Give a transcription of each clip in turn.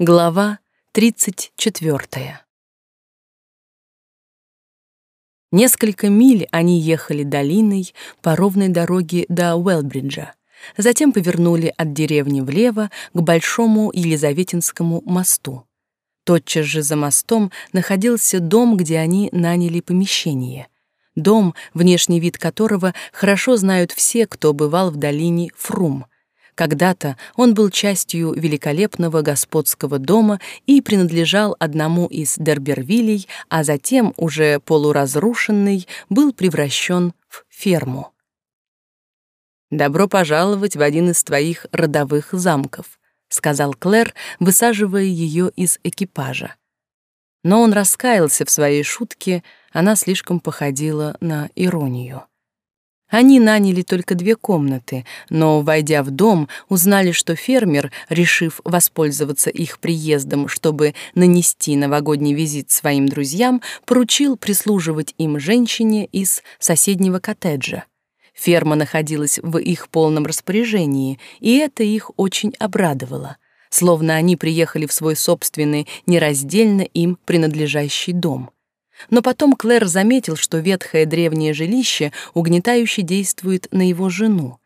Глава 34. Несколько миль они ехали долиной по ровной дороге до Уэлбриджа. Затем повернули от деревни влево к Большому Елизаветинскому мосту. Тотчас же за мостом находился дом, где они наняли помещение. Дом, внешний вид которого хорошо знают все, кто бывал в долине Фрум — когда-то он был частью великолепного господского дома и принадлежал одному из Дербервилей, а затем, уже полуразрушенный, был превращен в ферму. «Добро пожаловать в один из твоих родовых замков», — сказал Клэр, высаживая ее из экипажа. Но он раскаялся в своей шутке, она слишком походила на иронию. Они наняли только две комнаты, но, войдя в дом, узнали, что фермер, решив воспользоваться их приездом, чтобы нанести новогодний визит своим друзьям, поручил прислуживать им женщине из соседнего коттеджа. Ферма находилась в их полном распоряжении, и это их очень обрадовало, словно они приехали в свой собственный, нераздельно им принадлежащий дом — но потом Клэр заметил, что ветхое древнее жилище угнетающе действует на его жену.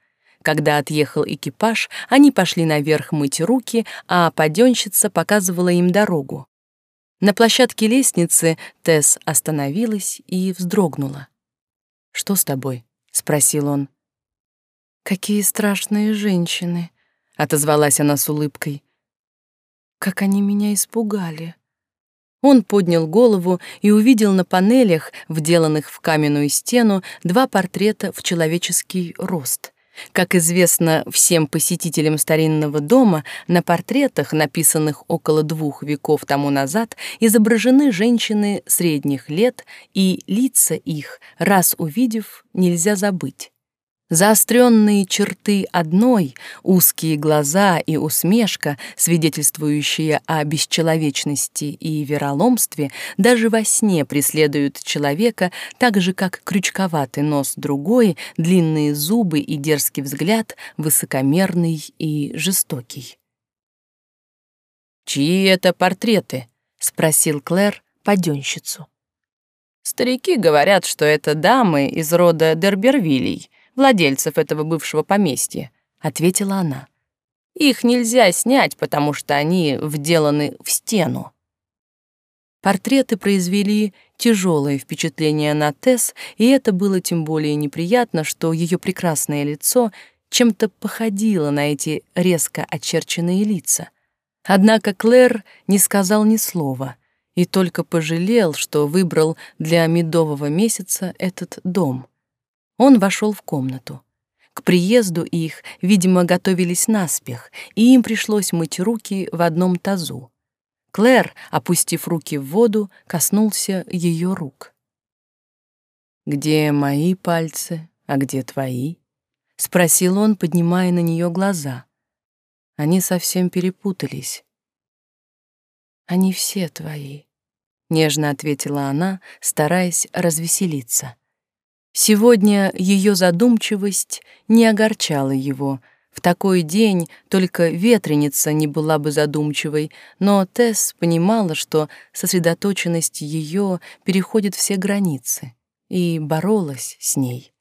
Когда отъехал экипаж, они пошли наверх мыть руки, а паденщица показывала им дорогу. На площадке лестницы Тесс остановилась и вздрогнула. «Что с тобой?» — спросил он. «Какие страшные женщины!» — отозвалась она с улыбкой. «Как они меня испугали!» Он поднял голову и увидел на панелях, вделанных в каменную стену, два портрета в человеческий рост. Как известно всем посетителям старинного дома, на портретах, написанных около двух веков тому назад, изображены женщины средних лет, и лица их, раз увидев, нельзя забыть. Заостренные черты одной, узкие глаза и усмешка, свидетельствующие о бесчеловечности и вероломстве, даже во сне преследуют человека, так же, как крючковатый нос другой, длинные зубы и дерзкий взгляд, высокомерный и жестокий. «Чьи это портреты?» — спросил Клэр паденщицу. «Старики говорят, что это дамы из рода Дербервилей», владельцев этого бывшего поместья», — ответила она. «Их нельзя снять, потому что они вделаны в стену». Портреты произвели тяжелое впечатление на Тесс, и это было тем более неприятно, что ее прекрасное лицо чем-то походило на эти резко очерченные лица. Однако Клэр не сказал ни слова и только пожалел, что выбрал для медового месяца этот дом. Он вошел в комнату. К приезду их, видимо, готовились наспех, и им пришлось мыть руки в одном тазу. Клэр, опустив руки в воду, коснулся ее рук. «Где мои пальцы, а где твои?» — спросил он, поднимая на нее глаза. Они совсем перепутались. «Они все твои», — нежно ответила она, стараясь развеселиться. Сегодня ее задумчивость не огорчала его. В такой день только ветреница не была бы задумчивой, но Тесс понимала, что сосредоточенность ее переходит все границы, и боролась с ней.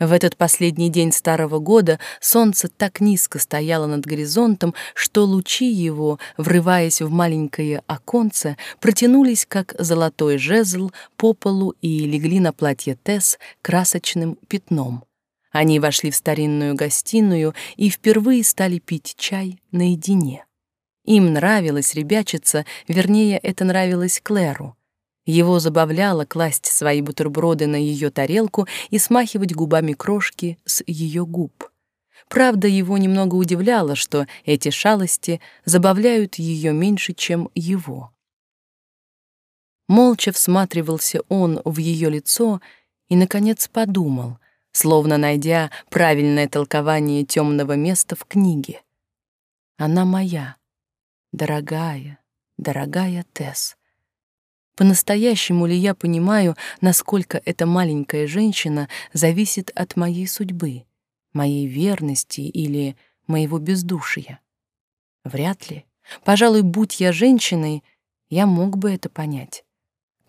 В этот последний день старого года солнце так низко стояло над горизонтом, что лучи его, врываясь в маленькое оконце, протянулись, как золотой жезл, по полу и легли на платье Тесс красочным пятном. Они вошли в старинную гостиную и впервые стали пить чай наедине. Им нравилось ребячиться, вернее, это нравилось Клэру — его забавляло класть свои бутерброды на ее тарелку и смахивать губами крошки с ее губ. Правда, его немного удивляло, что эти шалости забавляют ее меньше, чем его. Молча всматривался он в ее лицо и, наконец, подумал, словно найдя правильное толкование темного места в книге. «Она моя, дорогая, дорогая Тесс». По-настоящему ли я понимаю, насколько эта маленькая женщина зависит от моей судьбы, моей верности или моего бездушия? Вряд ли. Пожалуй, будь я женщиной, я мог бы это понять.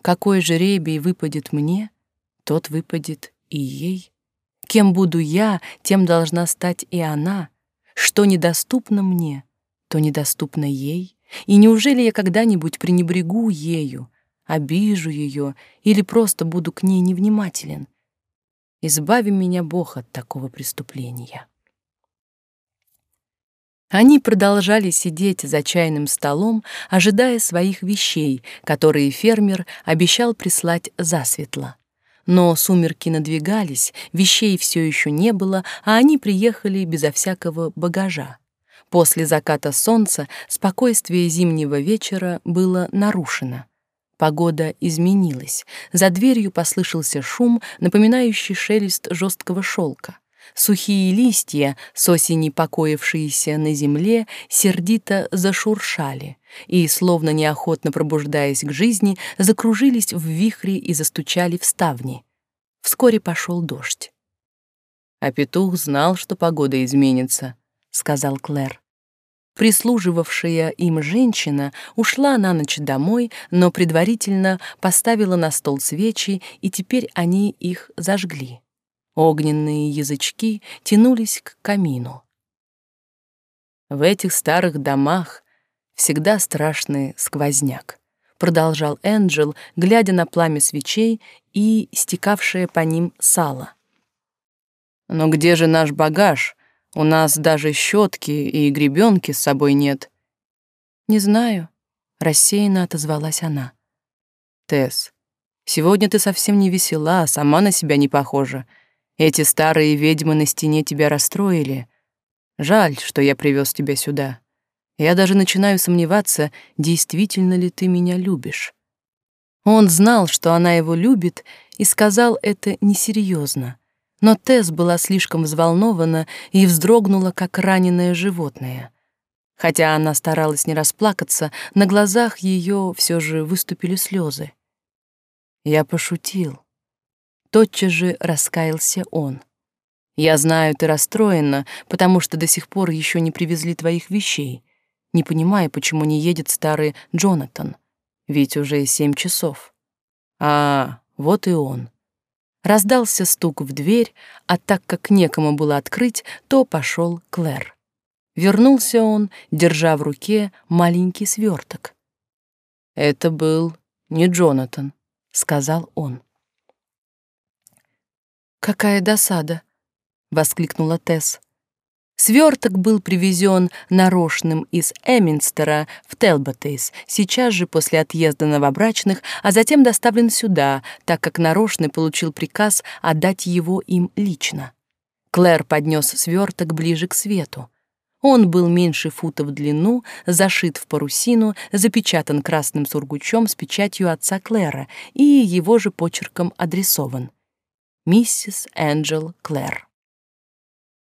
Какой жребий выпадет мне, тот выпадет и ей. Кем буду я, тем должна стать и она. Что недоступно мне, то недоступно ей. И неужели я когда-нибудь пренебрегу ею, обижу ее или просто буду к ней невнимателен? Избави меня, Бог, от такого преступления. Они продолжали сидеть за чайным столом, ожидая своих вещей, которые фермер обещал прислать засветло. Но сумерки надвигались, вещей все еще не было, а они приехали безо всякого багажа. После заката солнца спокойствие зимнего вечера было нарушено. Погода изменилась. За дверью послышался шум, напоминающий шелест жесткого шелка. Сухие листья, с осени покоившиеся на земле, сердито зашуршали и, словно неохотно пробуждаясь к жизни, закружились в вихре и застучали в ставни. Вскоре пошел дождь. «А петух знал, что погода изменится», — сказал Клэр. Прислуживавшая им женщина ушла на ночь домой, но предварительно поставила на стол свечи, и теперь они их зажгли. Огненные язычки тянулись к камину. В этих старых домах всегда страшный сквозняк, продолжал Энджел, глядя на пламя свечей и стекавшее по ним сало. Но где же наш багаж? У нас даже щетки и гребенки с собой нет. Не знаю, рассеянно отозвалась она. Тесс, сегодня ты совсем не весела, сама на себя не похожа. Эти старые ведьмы на стене тебя расстроили. Жаль, что я привез тебя сюда. Я даже начинаю сомневаться, действительно ли ты меня любишь. Он знал, что она его любит, и сказал это несерьезно. Но Тесс была слишком взволнована и вздрогнула, как раненое животное. Хотя она старалась не расплакаться, на глазах ее все же выступили слезы. Я пошутил. Тотчас же раскаялся он. «Я знаю, ты расстроена, потому что до сих пор еще не привезли твоих вещей. Не понимаю, почему не едет старый Джонатан. Ведь уже семь часов. А, вот и он». Раздался стук в дверь, а так как некому было открыть, то пошел Клэр. Вернулся он, держа в руке маленький сверток. «Это был не Джонатан», — сказал он. «Какая досада!» — воскликнула Тесс. Сверток был привезен нарочным из Эминстера в Телботейс, сейчас же после отъезда новобрачных, а затем доставлен сюда, так как нарочный получил приказ отдать его им лично. Клэр поднес сверток ближе к свету. Он был меньше фута в длину, зашит в парусину, запечатан красным сургучом с печатью отца Клэра и его же почерком адресован — миссис Энджел Клэр.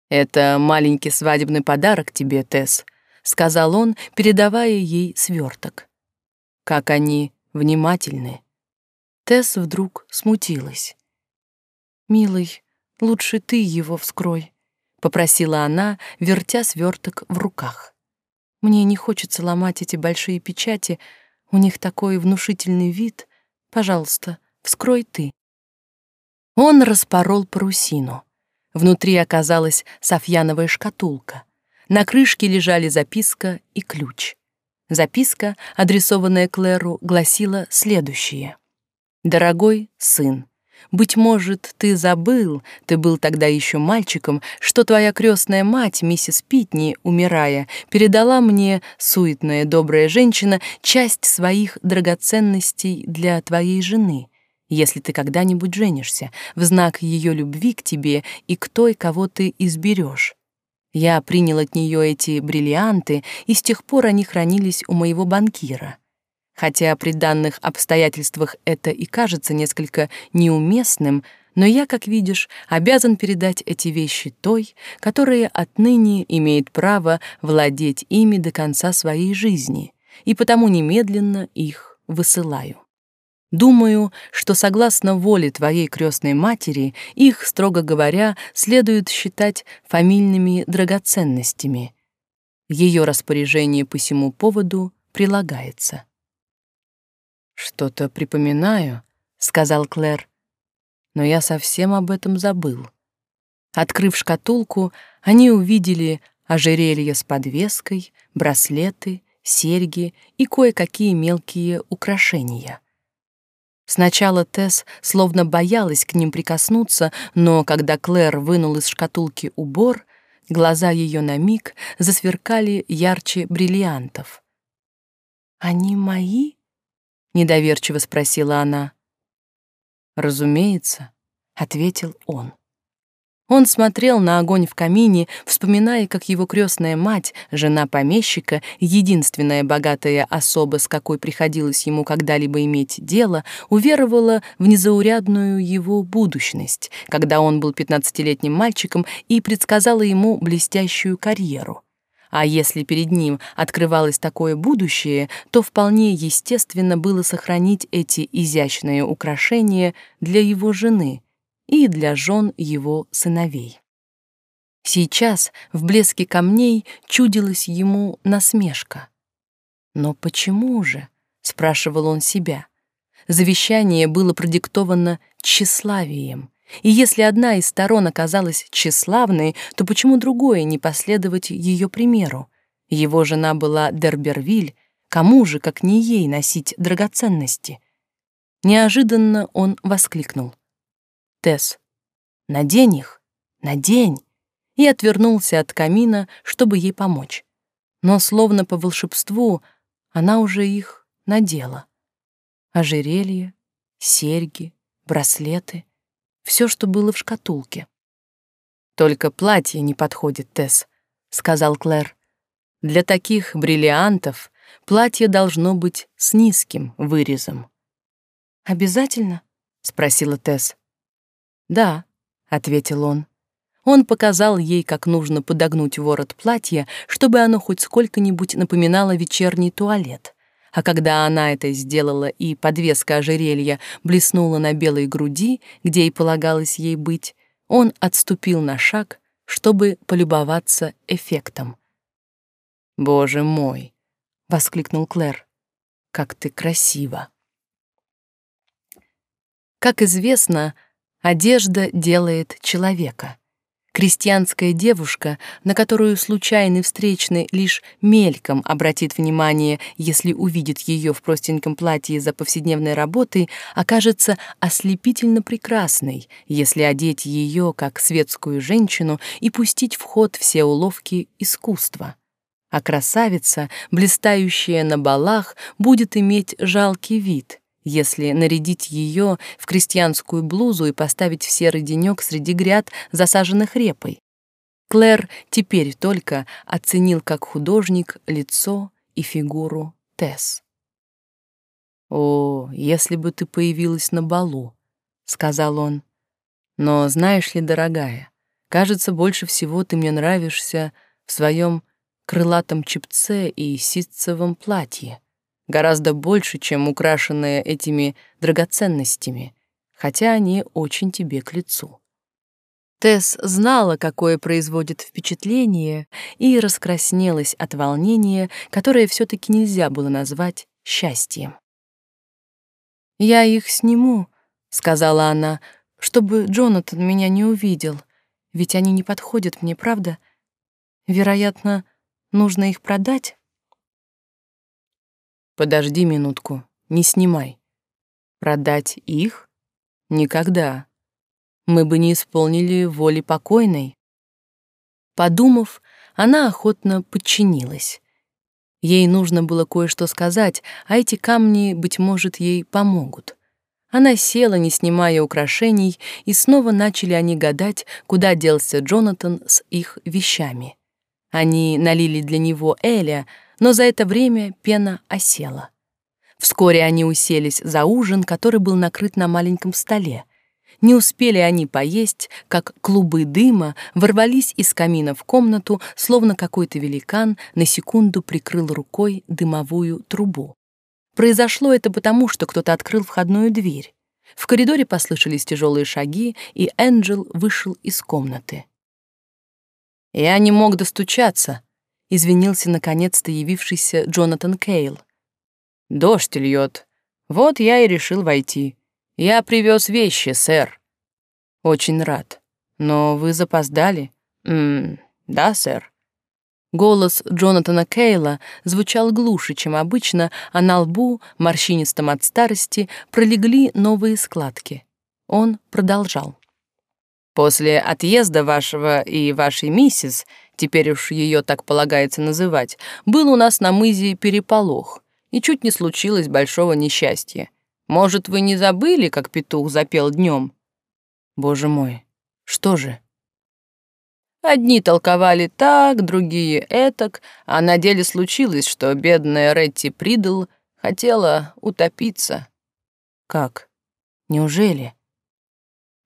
«Это маленький свадебный подарок тебе, Тесс», — сказал он, передавая ей сверток. «Как они внимательны». Тесс вдруг смутилась. «Милый, лучше ты его вскрой», — попросила она, вертя сверток в руках. «Мне не хочется ломать эти большие печати, у них такой внушительный вид. Пожалуйста, вскрой ты». Он распорол парусину. Внутри оказалась софьяновая шкатулка. На крышке лежали записка и ключ. Записка, адресованная Клэру, гласила следующее. «Дорогой сын, быть может, ты забыл, ты был тогда еще мальчиком, что твоя крестная мать, миссис Питни, умирая, передала мне, суетная добрая женщина, часть своих драгоценностей для твоей жены если ты когда-нибудь женишься, в знак ее любви к тебе и к той, кого ты изберешь. Я принял от нее эти бриллианты, и с тех пор они хранились у моего банкира. Хотя при данных обстоятельствах это и кажется несколько неуместным, но я, как видишь, обязан передать эти вещи той, которая отныне имеет право владеть ими до конца своей жизни, и потому немедленно их высылаю. Думаю, что согласно воле твоей крестной матери, их, строго говоря, следует считать фамильными драгоценностями. Ее распоряжение по всему поводу прилагается. «Что-то припоминаю», — сказал Клэр, «но я совсем об этом забыл». Открыв шкатулку, они увидели ожерелье с подвеской, браслеты, серьги и кое-какие мелкие украшения. Сначала Тесс словно боялась к ним прикоснуться, но когда Клэр вынул из шкатулки убор, глаза ее на миг засверкали ярче бриллиантов. «Они мои?» — недоверчиво спросила она. «Разумеется», — ответил он. Он смотрел на огонь в камине, вспоминая, как его крестная мать, жена помещика, единственная богатая особа, с какой приходилось ему когда-либо иметь дело, уверовала в незаурядную его будущность, когда он был пятнадцатилетним мальчиком и предсказала ему блестящую карьеру. А если перед ним открывалось такое будущее, то вполне естественно было сохранить эти изящные украшения для его жены — и для жен его сыновей. Сейчас в блеске камней чудилась ему насмешка. «Но почему же?» — спрашивал он себя. Завещание было продиктовано тщеславием, и если одна из сторон оказалась тщеславной, то почему другое не последовать ее примеру? Его жена была Дербервиль, кому же, как не ей, носить драгоценности? Неожиданно он воскликнул. Тесс, надень их, надень!» и отвернулся от камина, чтобы ей помочь. Но словно по волшебству она уже их надела. Ожерелье, серьги, браслеты — все, что было в шкатулке. «Только платье не подходит, Тесс», — сказал Клэр. «Для таких бриллиантов платье должно быть с низким вырезом». «Обязательно?» — спросила Тесс. «Да», — ответил он. Он показал ей, как нужно подогнуть ворот платья, чтобы оно хоть сколько-нибудь напоминало вечерний туалет. А когда она это сделала и подвеска ожерелья блеснула на белой груди, где и полагалось ей быть, он отступил на шаг, чтобы полюбоваться эффектом. «Боже мой!» — воскликнул Клэр. «Как ты красива!» Как известно, Одежда делает человека. Крестьянская девушка, на которую случайный встречный лишь мельком обратит внимание, если увидит ее в простеньком платье за повседневной работой, окажется ослепительно прекрасной, если одеть ее как светскую женщину и пустить в ход все уловки искусства. А красавица, блистающая на балах, будет иметь жалкий вид, если нарядить ее в крестьянскую блузу и поставить в серый денек среди гряд, засаженных репой. Клэр теперь только оценил как художник лицо и фигуру Тесс. «О, если бы ты появилась на балу», — сказал он. «Но знаешь ли, дорогая, кажется, больше всего ты мне нравишься в своем крылатом чепце и ситцевом платье гораздо больше, чем украшенная этими драгоценностями, хотя они очень тебе к лицу. Тесс знала, какое производит впечатление, и раскраснелась от волнения, которое все таки нельзя было назвать счастьем. «Я их сниму», — сказала она, — «чтобы Джонатан меня не увидел, ведь они не подходят мне, правда? Вероятно, нужно их продать?» Подожди минутку, не снимай. Продать их? Никогда. Мы бы не исполнили воли покойной. Подумав, она охотно подчинилась. Ей нужно было кое-что сказать, а эти камни, быть может, ей помогут. Она села, не снимая украшений, и снова начали они гадать, куда делся Джонатан с их вещами. Они налили для него Эля, но за это время пена осела. Вскоре они уселись за ужин, который был накрыт на маленьком столе. Не успели они поесть, как клубы дыма ворвались из камина в комнату, словно какой-то великан на секунду прикрыл рукой дымовую трубу. Произошло это потому, что кто-то открыл входную дверь. В коридоре послышались тяжелые шаги, и Энджел вышел из комнаты. «Я не мог достучаться», — извинился наконец-то явившийся Джонатан Кейл. «Дождь льет. Вот я и решил войти. Я привез вещи, сэр». «Очень рад. Но вы запоздали?» «Ммм, да, сэр». Голос Джонатана Кейла звучал глуше, чем обычно, а на лбу, морщинистом от старости, пролегли новые складки. Он продолжал. «После отъезда вашего и вашей миссис, теперь уж ее так полагается называть, был у нас на мызе переполох, и чуть не случилось большого несчастья. Может, вы не забыли, как петух запел днем? Боже мой, что же?» Одни толковали так, другие этак, а на деле случилось, что бедная Ретти Придл хотела утопиться. Как? Неужели?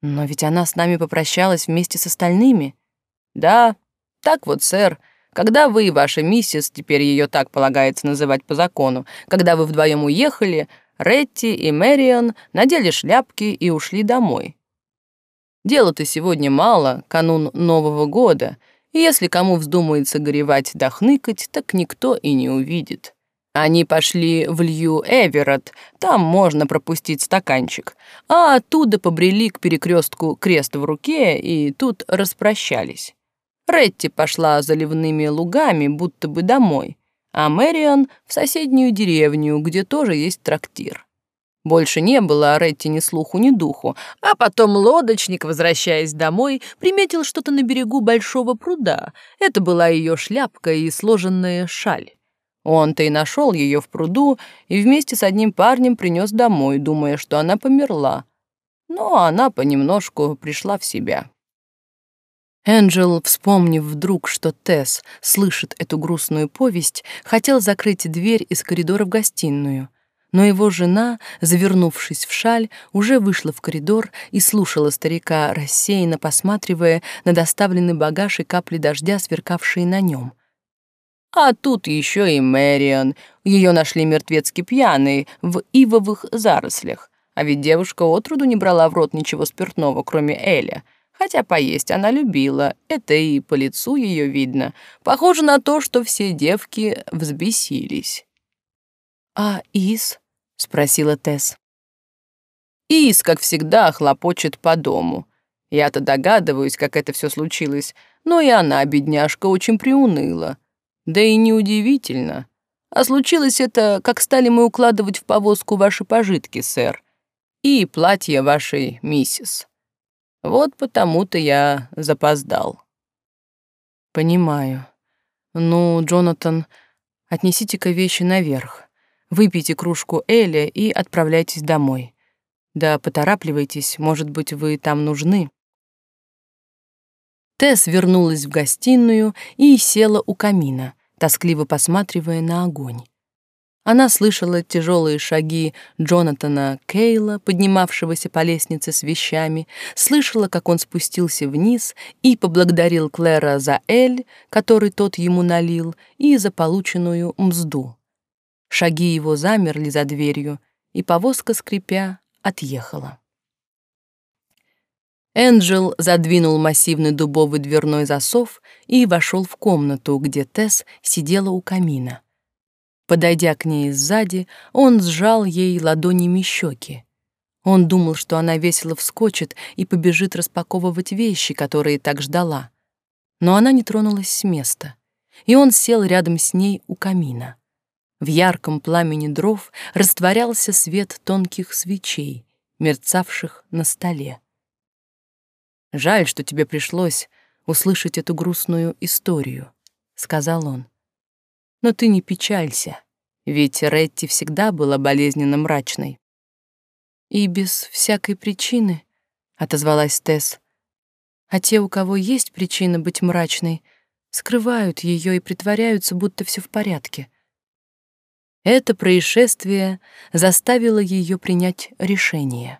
Но ведь она с нами попрощалась вместе с остальными. Да, так вот, сэр, когда вы и ваша миссис, теперь ее так полагается называть по закону, когда вы вдвоем уехали, Ретти и Мэрион надели шляпки и ушли домой. Дела-то сегодня мало, канун Нового года, и если кому вздумается горевать да хныкать, так никто и не увидит. Они пошли в Лью Эверот, там можно пропустить стаканчик, а оттуда побрели к перекрестку крест в руке и тут распрощались. Ретти пошла заливными лугами, будто бы домой, а Мэриан в соседнюю деревню, где тоже есть трактир. Больше не было о Ретти ни слуху, ни духу, а потом лодочник, возвращаясь домой, приметил что-то на берегу большого пруда. Это была ее шляпка и сложенная шаль. Он-то и нашел ее в пруду и вместе с одним парнем принес домой, думая, что она померла. Но она понемножку пришла в себя. Энджел, вспомнив вдруг, что Тесс слышит эту грустную повесть, хотел закрыть дверь из коридора в гостиную — но его жена, завернувшись в шаль, уже вышла в коридор и слушала старика, рассеянно посматривая на доставленный багаж и капли дождя, сверкавшие на нем. А тут еще и Мэриан. Ее нашли мертвецки пьяной в ивовых зарослях. А ведь девушка отроду не брала в рот ничего спиртного, кроме Эля. Хотя поесть она любила, это и по лицу ее видно. Похоже на то, что все девки взбесились. «А Ис?» — спросила Тесс. Ис, как всегда, хлопочет по дому. Я-то догадываюсь, как это все случилось, но и она, бедняжка, очень приуныла. Да и неудивительно. А случилось это, как стали мы укладывать в повозку ваши пожитки, сэр, и платье вашей миссис. Вот потому-то я запоздал. Понимаю. Ну, Джонатан, отнесите-ка вещи наверх. Выпейте кружку Эля и отправляйтесь домой. Да поторапливайтесь, может быть, вы там нужны. Тесс вернулась в гостиную и села у камина, тоскливо посматривая на огонь. Она слышала тяжелые шаги Джонатана Кейла, поднимавшегося по лестнице с вещами, слышала, как он спустился вниз и поблагодарил Клэра за эль, который тот ему налил, и за полученную мзду. Шаги его замерли за дверью, и повозка, скрипя, отъехала. Энджел задвинул массивный дубовый дверной засов и вошел в комнату, где Тесс сидела у камина. Подойдя к ней сзади, он сжал ей ладонями щеки. Он думал, что она весело вскочит и побежит распаковывать вещи, которые так ждала. Но она не тронулась с места, и он сел рядом с ней у камина. В ярком пламени дров растворялся свет тонких свечей, мерцавших на столе. «Жаль, что тебе пришлось услышать эту грустную историю», — сказал он. «Но ты не печалься, ведь Ретти всегда была болезненно мрачной». «И без всякой причины», — отозвалась Тесс. «А те, у кого есть причина быть мрачной, скрывают ее и притворяются, будто все в порядке. Это происшествие заставило ее принять решение.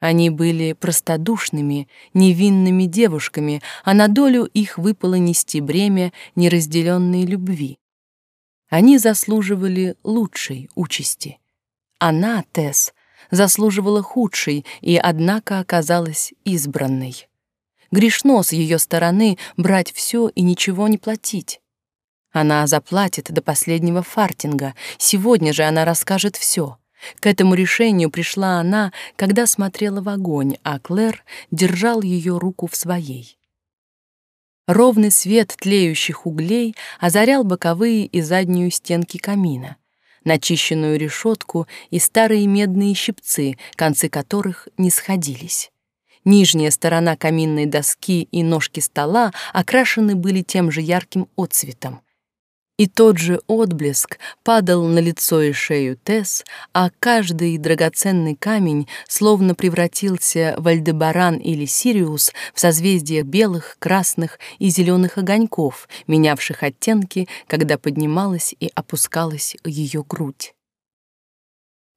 Они были простодушными, невинными девушками, а на долю их выпало нести бремя неразделенной любви. Они заслуживали лучшей участи. Она, Тесс, заслуживала худшей и, однако, оказалась избранной. Грешно с ее стороны брать все и ничего не платить. Она заплатит до последнего фартинга. Сегодня же она расскажет все. К этому решению пришла она, когда смотрела в огонь, а Клэр держал ее руку в своей. Ровный свет тлеющих углей озарял боковые и заднюю стенки камина, начищенную решетку и старые медные щипцы, концы которых не сходились. Нижняя сторона каминной доски и ножки стола окрашены были тем же ярким отцветом. И тот же отблеск падал на лицо и шею Тесс, а каждый драгоценный камень словно превратился в Альдебаран или Сириус в созвездиях белых, красных и зеленых огоньков, менявших оттенки, когда поднималась и опускалась ее грудь.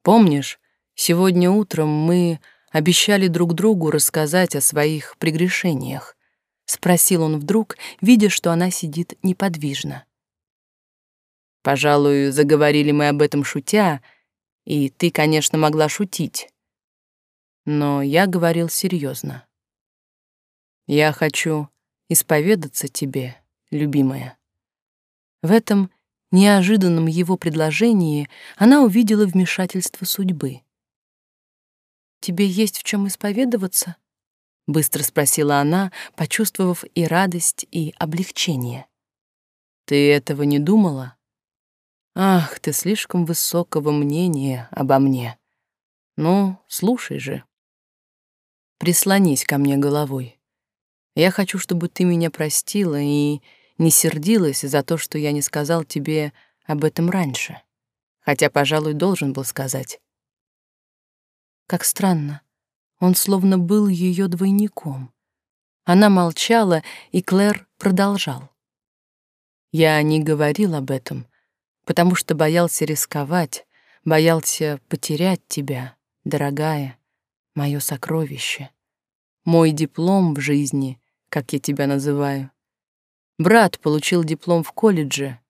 «Помнишь, сегодня утром мы обещали друг другу рассказать о своих прегрешениях?» — спросил он вдруг, видя, что она сидит неподвижно. Пожалуй, заговорили мы об этом шутя, и ты, конечно, могла шутить. Но я говорил серьезно. Я хочу исповедаться тебе, любимая. В этом неожиданном его предложении она увидела вмешательство судьбы. «Тебе есть в чем исповедоваться?» — быстро спросила она, почувствовав и радость, и облегчение. «Ты этого не думала?» Ах, ты слишком высокого мнения обо мне. Ну, слушай же. Прислонись ко мне головой. Я хочу, чтобы ты меня простила и не сердилась за то, что я не сказал тебе об этом раньше. Хотя, пожалуй, должен был сказать. Как странно. Он словно был ее двойником. Она молчала, и Клэр продолжал. Я не говорил об этом, потому что боялся рисковать, боялся потерять тебя, дорогая, мое сокровище, мой диплом в жизни, как я тебя называю. Брат получил диплом в колледже,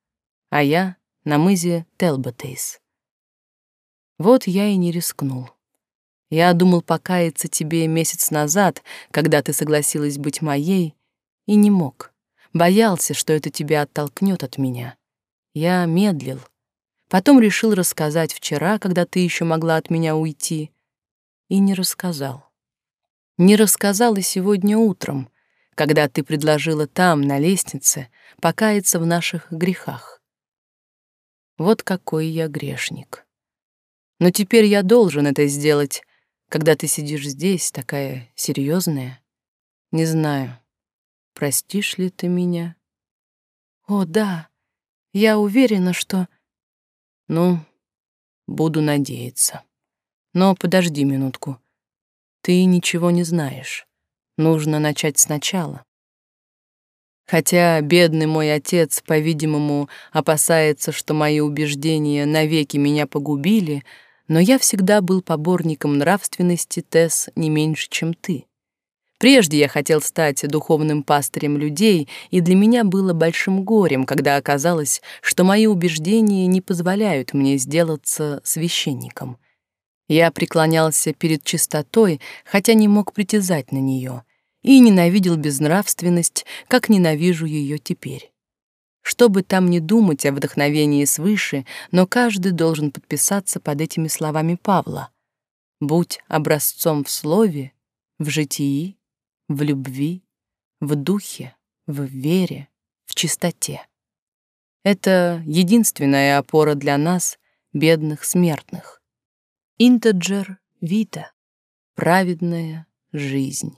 а я — на мызе Телботейс. Вот я и не рискнул. Я думал покаяться тебе месяц назад, когда ты согласилась быть моей, и не мог. Боялся, что это тебя оттолкнет от меня. Я медлил. Потом решил рассказать вчера, когда ты еще могла от меня уйти, и не рассказал. Не рассказал и сегодня утром, когда ты предложила там, на лестнице, покаяться в наших грехах. Вот какой я грешник. Но теперь я должен это сделать, когда ты сидишь здесь, такая серьезная. Не знаю, простишь ли ты меня? О, да, я уверена, что... Ну, буду надеяться. Но подожди минутку. Ты ничего не знаешь. Нужно начать сначала. Хотя бедный мой отец, по-видимому, опасается, что мои убеждения навеки меня погубили, но я всегда был поборником нравственности, Тесс, не меньше, чем ты. Прежде я хотел стать духовным пастырем людей, и для меня было большим горем, когда оказалось, что мои убеждения не позволяют мне сделаться священником. Я преклонялся перед чистотой, хотя не мог притязать на нее, и ненавидел безнравственность, как ненавижу ее теперь. Что бы там ни думать о вдохновении свыше, но каждый должен подписаться под этими словами Павла. «Будь образцом в слове, в житии в любви, в духе, в вере, в чистоте. Это единственная опора для нас, бедных смертных. Интеджер вита, праведная жизнь.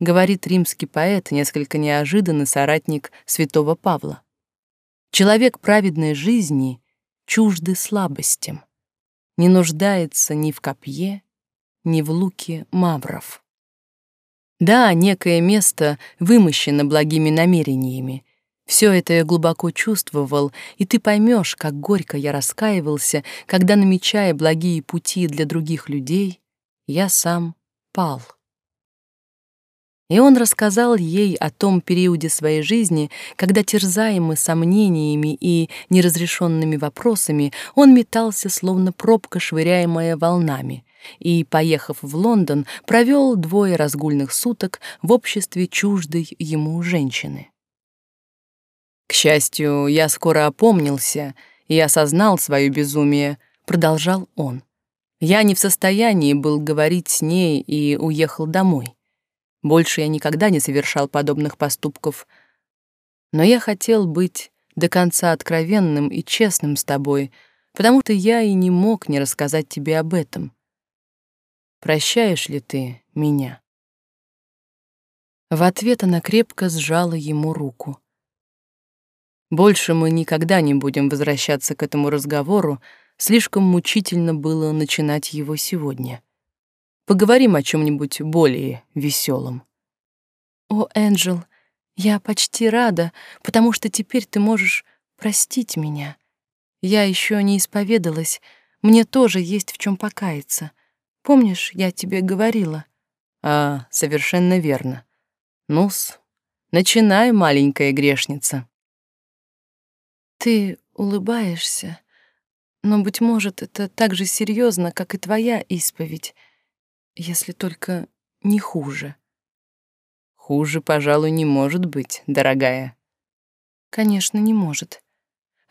Говорит римский поэт, несколько неожиданный соратник святого Павла. Человек праведной жизни чужды слабостям, не нуждается ни в копье, ни в луке мавров. Да, некое место вымощено благими намерениями. Все это я глубоко чувствовал, и ты поймешь, как горько я раскаивался, когда, намечая благие пути для других людей, я сам пал. И он рассказал ей о том периоде своей жизни, когда, терзаемый сомнениями и неразрешенными вопросами, он метался, словно пробка, швыряемая волнами, и, поехав в Лондон, провел двое разгульных суток в обществе чуждой ему женщины. К счастью, я скоро опомнился и осознал свое безумие, продолжал он. Я не в состоянии был говорить с ней и уехал домой. Больше я никогда не совершал подобных поступков. Но я хотел быть до конца откровенным и честным с тобой, потому что я и не мог не рассказать тебе об этом. Прощаешь ли ты меня?» В ответ она крепко сжала ему руку. Больше мы никогда не будем возвращаться к этому разговору, слишком мучительно было начинать его сегодня. Поговорим о чем нибудь более веселом. О, Энджел, я почти рада, потому что теперь ты можешь простить меня. Я еще не исповедалась, мне тоже есть в чем покаяться. Помнишь, я тебе говорила? А, совершенно верно. Ну-с, начинай, маленькая грешница. Ты улыбаешься, но, быть может, это так же серьезно, как и твоя исповедь, если только не хуже. Хуже, пожалуй, не может быть, дорогая. Конечно, не может.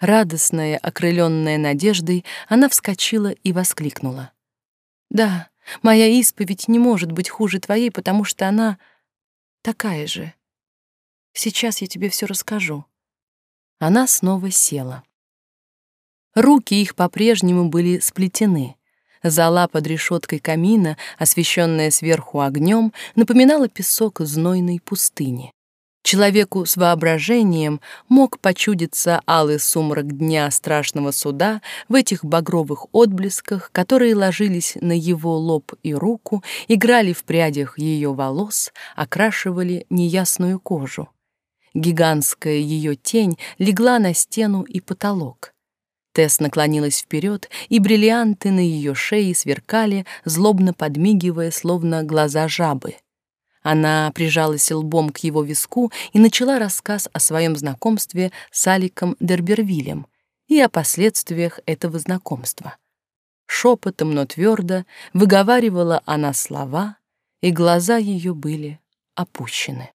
Радостная, окрыленная надеждой, она вскочила и воскликнула. «Да, моя исповедь не может быть хуже твоей, потому что она такая же. Сейчас я тебе все расскажу». Она снова села. Руки их по-прежнему были сплетены. Зала под решеткой камина, освещенная сверху огнем, напоминала песок знойной пустыни. Человеку с воображением мог почудиться алый сумрак дня страшного суда в этих багровых отблесках, которые ложились на его лоб и руку, играли в прядях ее волос, окрашивали неясную кожу. Гигантская ее тень легла на стену и потолок. Тесс наклонилась вперед, и бриллианты на ее шее сверкали, злобно подмигивая, словно глаза жабы. Она прижалась лбом к его виску и начала рассказ о своем знакомстве с Аликом Дербервилем и о последствиях этого знакомства. Шепотом, но твердо выговаривала она слова, и глаза ее были опущены.